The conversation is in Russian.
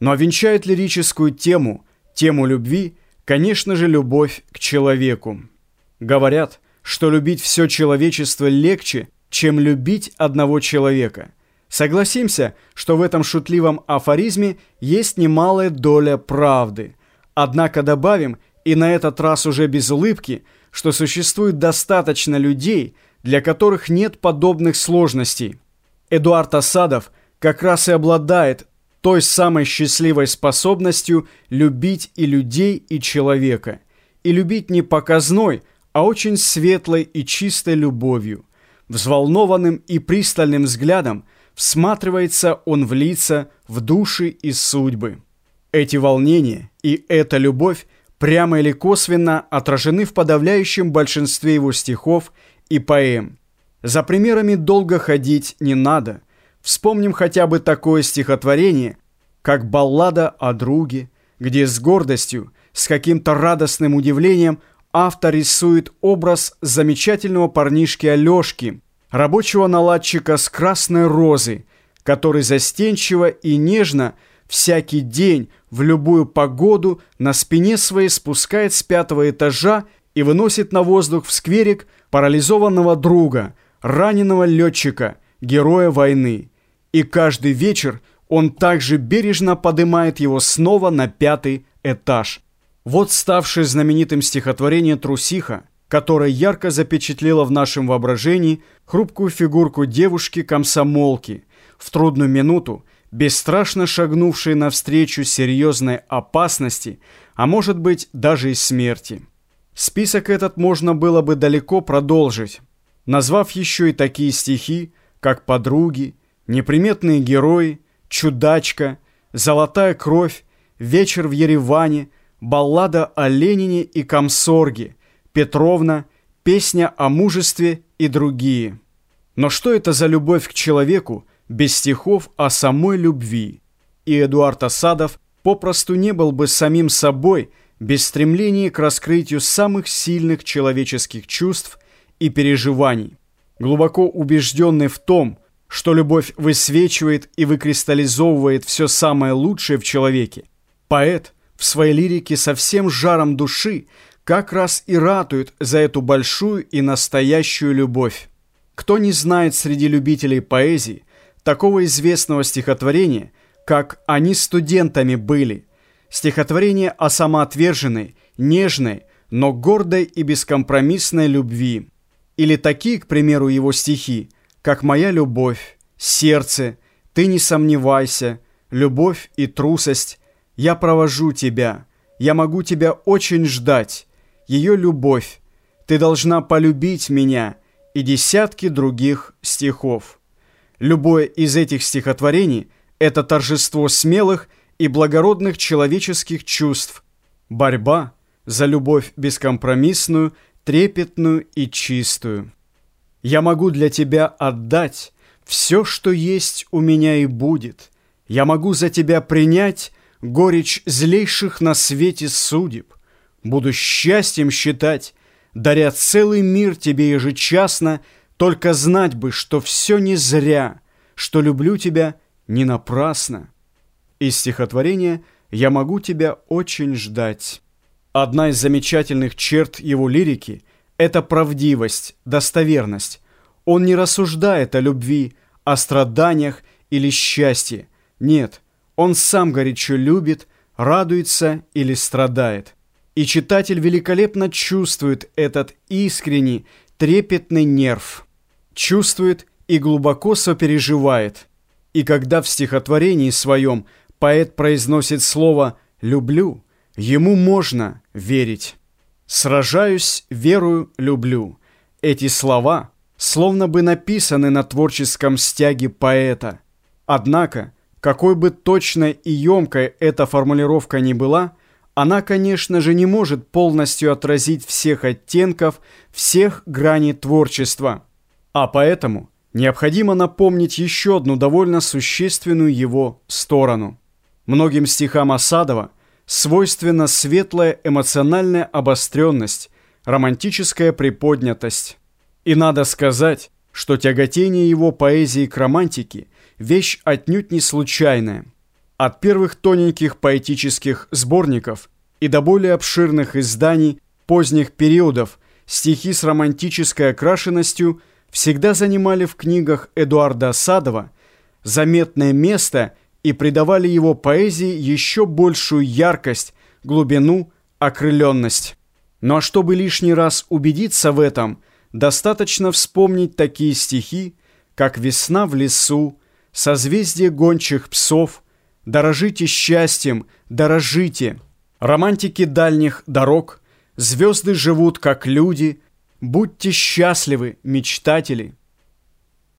Но венчает лирическую тему, тему любви, конечно же, любовь к человеку. Говорят, что любить все человечество легче, чем любить одного человека. Согласимся, что в этом шутливом афоризме есть немалая доля правды. Однако добавим, и на этот раз уже без улыбки, что существует достаточно людей, для которых нет подобных сложностей. Эдуард Осадов как раз и обладает той самой счастливой способностью любить и людей, и человека. И любить не показной, а очень светлой и чистой любовью. Взволнованным и пристальным взглядом всматривается он в лица, в души и судьбы. Эти волнения и эта любовь прямо или косвенно отражены в подавляющем большинстве его стихов и поэм. За примерами долго ходить не надо. Вспомним хотя бы такое стихотворение, как «Баллада о друге», где с гордостью, с каким-то радостным удивлением автор рисует образ замечательного парнишки Алешки, рабочего наладчика с красной розы, который застенчиво и нежно всякий день в любую погоду на спине своей спускает с пятого этажа и выносит на воздух в скверик парализованного друга, раненого летчика, героя войны. И каждый вечер он также бережно поднимает его снова на пятый этаж. Вот ставшее знаменитым стихотворение «Трусиха», которое ярко запечатлело в нашем воображении хрупкую фигурку девушки-комсомолки, в трудную минуту, бесстрашно шагнувшей навстречу серьезной опасности, а может быть даже и смерти. Список этот можно было бы далеко продолжить, назвав еще и такие стихи, как «Подруги», «Неприметные герои», «Чудачка», «Золотая кровь», «Вечер в Ереване», «Баллада о Ленине и Комсорге», «Петровна», «Песня о мужестве» и другие. Но что это за любовь к человеку без стихов о самой любви? И Эдуард Осадов попросту не был бы самим собой без стремления к раскрытию самых сильных человеческих чувств и переживаний. Глубоко убежденный в том, что любовь высвечивает и выкристаллизовывает все самое лучшее в человеке, поэт в своей лирике со всем жаром души как раз и ратует за эту большую и настоящую любовь. Кто не знает среди любителей поэзии такого известного стихотворения, как «Они студентами были», стихотворение о самоотверженной, нежной, но гордой и бескомпромиссной любви. Или такие, к примеру, его стихи – как моя любовь, сердце, ты не сомневайся, любовь и трусость, я провожу тебя, я могу тебя очень ждать, ее любовь, ты должна полюбить меня и десятки других стихов. Любое из этих стихотворений – это торжество смелых и благородных человеческих чувств, борьба за любовь бескомпромиссную, трепетную и чистую. Я могу для тебя отдать все, что есть у меня и будет. Я могу за тебя принять горечь злейших на свете судеб. Буду счастьем считать, даря целый мир тебе ежечасно, только знать бы, что все не зря, что люблю тебя не напрасно. Из стихотворения «Я могу тебя очень ждать». Одна из замечательных черт его лирики – это правдивость, достоверность. Он не рассуждает о любви, о страданиях или счастье. Нет, он сам горячо любит, радуется или страдает. И читатель великолепно чувствует этот искренний, трепетный нерв. Чувствует и глубоко сопереживает. И когда в стихотворении своем поэт произносит слово «люблю», ему можно верить. «Сражаюсь, верую, люблю». Эти слова словно бы написаны на творческом стяге поэта. Однако, какой бы точной и емкой эта формулировка ни была, она, конечно же, не может полностью отразить всех оттенков, всех граней творчества. А поэтому необходимо напомнить еще одну довольно существенную его сторону. Многим стихам Осадова – свойственна светлая эмоциональная обостренность, романтическая приподнятость. И надо сказать, что тяготение его поэзии к романтике – вещь отнюдь не случайная. От первых тоненьких поэтических сборников и до более обширных изданий поздних периодов стихи с романтической окрашенностью всегда занимали в книгах Эдуарда Садова заметное место и придавали его поэзии еще большую яркость, глубину, окрыленность. Ну а чтобы лишний раз убедиться в этом, достаточно вспомнить такие стихи, как «Весна в лесу», «Созвездие гончих псов», «Дорожите счастьем, дорожите», «Романтики дальних дорог», «Звезды живут как люди», «Будьте счастливы, мечтатели».